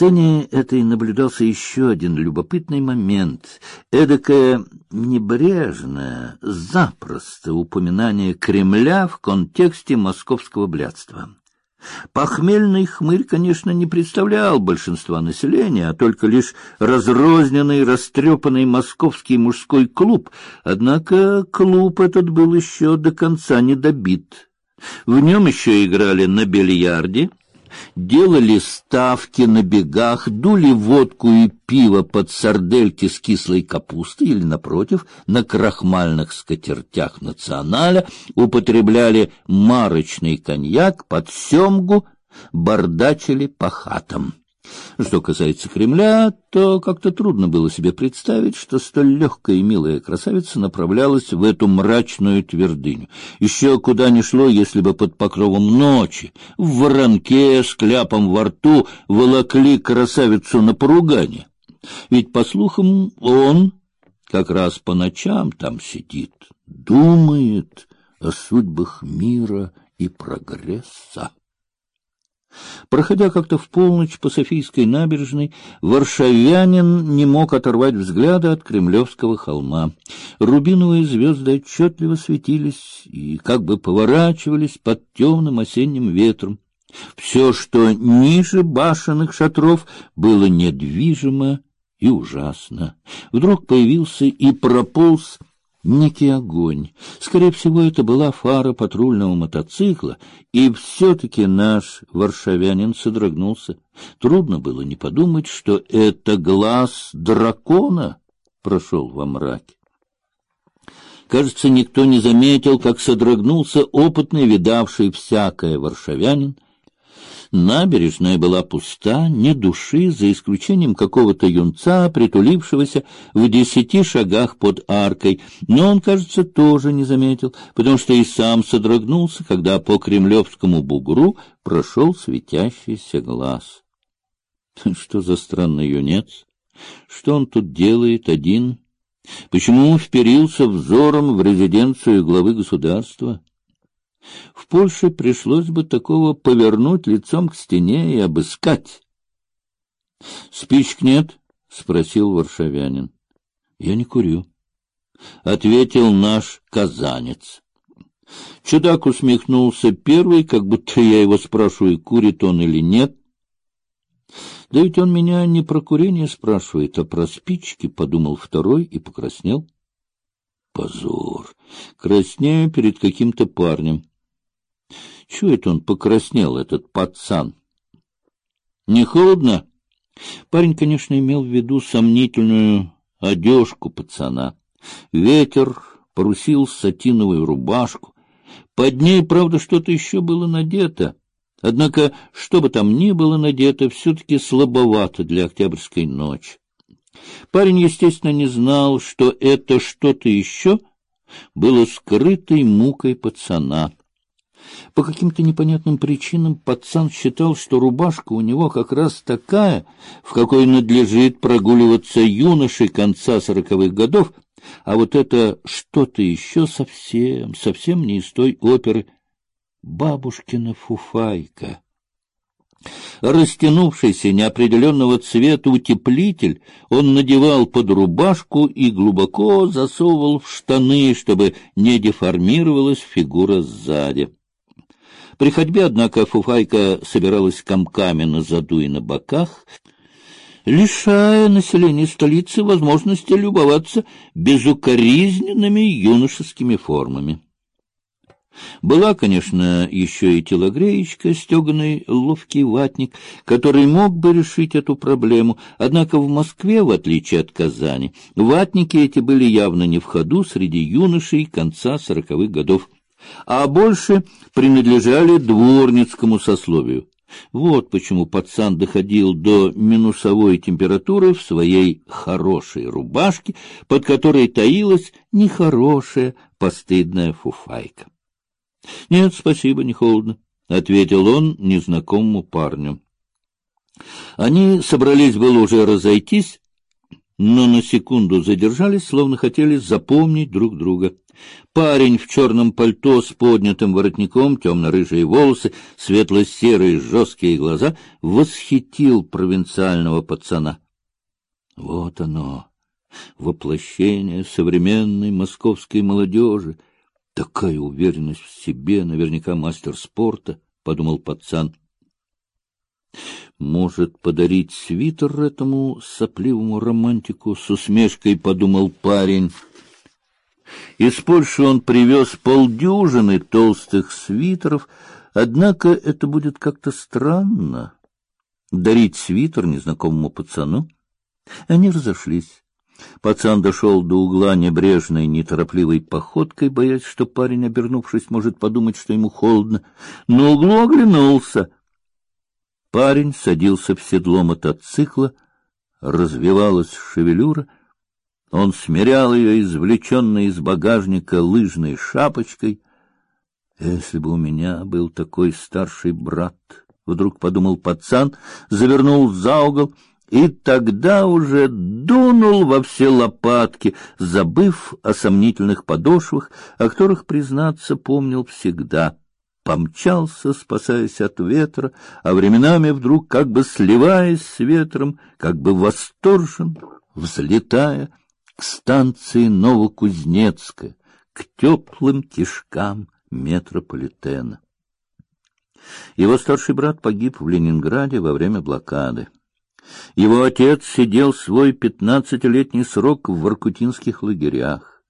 сцене этой наблюдался еще один любопытный момент. Эдакое небрежное, запросто упоминание Кремля в контексте московского блядства. Похмельный хмырь, конечно, не представлял большинства населения, а только лишь разрозненный, растрепанный московский мужской клуб. Однако клуб этот был еще до конца не добит. В нем еще играли на бильярде, делали ставки на бегах, дули водку и пиво под сардельки с кислой капустой или, напротив, на крахмальных скатертях националя, употребляли марочный коньяк под семгу, бардачили по хатам. Что касается Кремля, то как-то трудно было себе представить, что столь легкая и милая красавица направлялась в эту мрачную твердыню. Еще куда ни шло, если бы под покровом ночи, в воронке с кляпом во рту волокли красавицу на поругание. Ведь, по слухам, он как раз по ночам там сидит, думает о судьбах мира и прогресса. Проходя как-то в полночь по Софийской набережной, варшавянин не мог оторвать взгляда от Кремлевского холма. Рубиновые звезды отчетливо светились и как бы поворачивались под темным осенним ветром. Все, что ниже башенных шатров, было недвижимо и ужасно. Вдруг появился и прополз некий огонь. Скорее всего, это была фара патрульного мотоцикла, и все-таки наш варшавянин содрогнулся. Трудно было не подумать, что это глаз дракона прошел во мраке. Кажется, никто не заметил, как содрогнулся опытный, видавший всякое варшавянин, Набережная была пуста, ни души, за исключением какого-то юнца, притулившегося в десяти шагах под аркой, но он, кажется, тоже не заметил, потому что и сам содрогнулся, когда по кремлевскому бугру прошел светящийся глаз. Что за странный юнец? Что он тут делает один? Почему вперился взором в резиденцию главы государства? В Польше пришлось бы такого повернуть лицом к стене и обыскать. — Спичек нет? — спросил варшавянин. — Я не курю, — ответил наш казанец. Чудак усмехнулся первый, как будто я его спрашиваю, курит он или нет. Да ведь он меня не про курение спрашивает, а про спички, — подумал второй и покраснел. Позор! Краснею перед каким-то парнем. Чего это он покраснел, этот пацан? Не холодно? Парень, конечно, имел в виду сомнительную одежку пацана. Ветер порусил сатиновую рубашку. Под ней, правда, что-то еще было надето. Однако, что бы там ни было надето, все-таки слабовато для октябрьской ночи. Парень, естественно, не знал, что это что-то еще было скрытой мукой пацана. По каким-то непонятным причинам пацан считал, что рубашка у него как раз такая, в какой надлежит прогуливаться юношей конца сороковых годов, а вот это что-то еще совсем, совсем не из той оперы «Бабушкина фуфайка». Растянувшийся неопределенного цвета утеплитель он надевал под рубашку и глубоко засовывал в штаны, чтобы не деформировалась фигура сзади. При ходьбе, однако, фуфайка собиралась комками на заду и на боках, лишая население столицы возможности любоваться безукоризненными юношескими формами. Была, конечно, еще и телогреечка, стеганый ловкий ватник, который мог бы решить эту проблему, однако в Москве, в отличие от Казани, ватники эти были явно не в ходу среди юношей конца сороковых годов а больше принадлежали дворницкому сословию. Вот почему пацан доходил до минусовой температуры в своей хорошей рубашке, под которой таилась нехорошая постыдная фуфайка. — Нет, спасибо, не холодно, — ответил он незнакомому парню. Они собрались было уже разойтись, но на секунду задержались, словно хотели запомнить друг друга. Парень в черном пальто с поднятым воротником, темно-рыжие волосы, светло-серые жесткие глаза восхитил провинциального пацана. Вот оно, воплощение современной московской молодежи. Такая уверенность в себе, наверняка мастер спорта, — подумал пацан. Может, подарить свитер этому сопливому романтику? С усмешкой подумал парень. Из Польши он привез полдюжины толстых свитеров, однако это будет как-то странно. Дарить свитер незнакомому пацану? Они разошлись. Пацан дошел до угла небрежной, неторопливой походкой, боясь, что парень, обернувшись, может подумать, что ему холодно. На углу оглянулся. Парень садился в седло мотоцикла, развивалась шевелюра. Он смирял ее извлеченной из багажника лыжной шапочкой. Если бы у меня был такой старший брат, вдруг подумал пацан, завернул за угол и тогда уже дунул во все лопатки, забыв о сомнительных подошвах, о которых, признаться, помнил всегда. Помчался, спасаясь от ветра, а временами вдруг, как бы сливаясь с ветром, как бы восторжен, взлетая к станции Новокузнецкая, к теплым кишкам метрополитена. Его старший брат погиб в Ленинграде во время блокады. Его отец сидел свой пятнадцатилетний срок в воркутинских лагерях.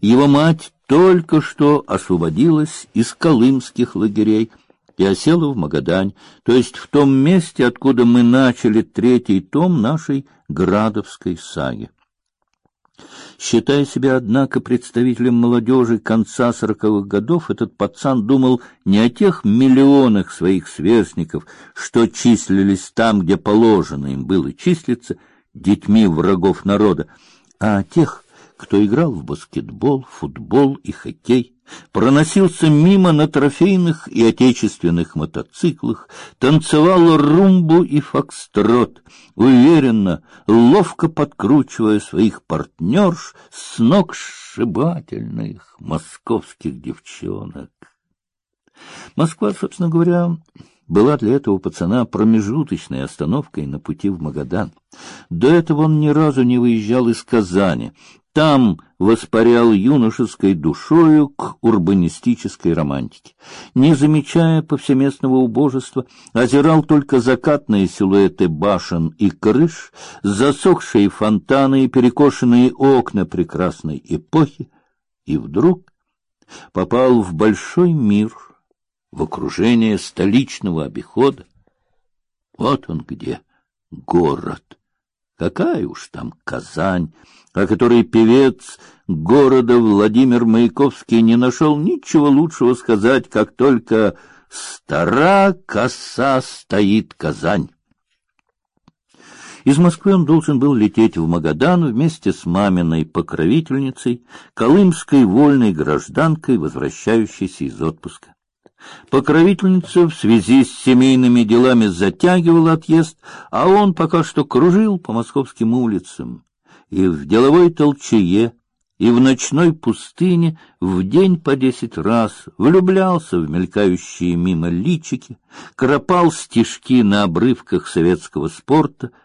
Его мать только что освободилась из колымских лагерей и осела в Магадань, то есть в том месте, откуда мы начали третий том нашей Градовской саги. Считая себя, однако, представителем молодежи конца сороковых годов, этот пацан думал не о тех миллионах своих сверстников, что числились там, где положено им было числиться, детьми врагов народа, а о тех, кто играл в баскетбол, футбол и хоккей, проносился мимо на трофейных и отечественных мотоциклах, танцевал румбу и фокстрот, уверенно, ловко подкручивая своих партнерш с ног сшибательных московских девчонок. Москва, собственно говоря, была для этого пацана промежуточной остановкой на пути в Магадан. До этого он ни разу не выезжал из Казани, там воспарял юношеской душою к урбанистической романтике. Не замечая повсеместного убожества, озирал только закатные силуэты башен и крыш, засохшие фонтаны и перекошенные окна прекрасной эпохи, и вдруг попал в большой мир, в окружение столичного обихода. Вот он где, город. Какая уж там Казань, о которой певец города Владимир Маяковский не нашел ничего лучшего сказать, как только «Стара коса стоит Казань». Из Москвы он должен был лететь в Магадан вместе с маминой покровительницей, колымской вольной гражданкой, возвращающейся из отпуска. Покровительница в связи с семейными делами затягивала отъезд, а он пока что кружил по московским улицам и в деловой толчее, и в ночной пустыне в день по десять раз влюблялся в мелькающие мимо личики, кропал стишки на обрывках советского спорта —